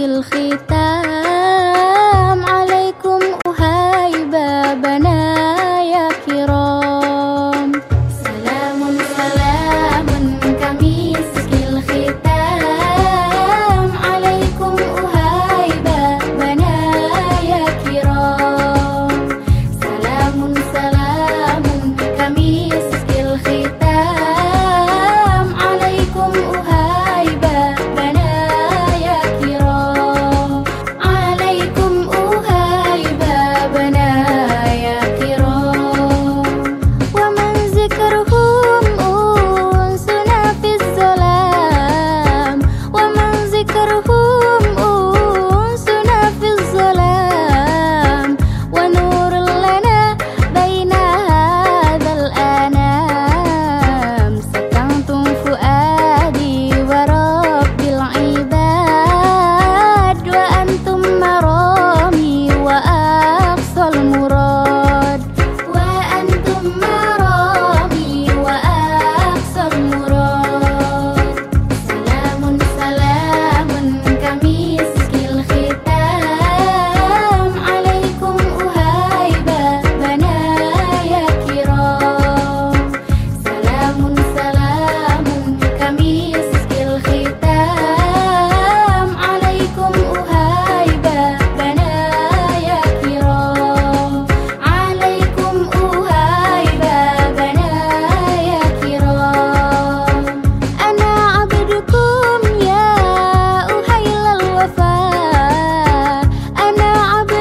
الختام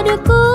padaku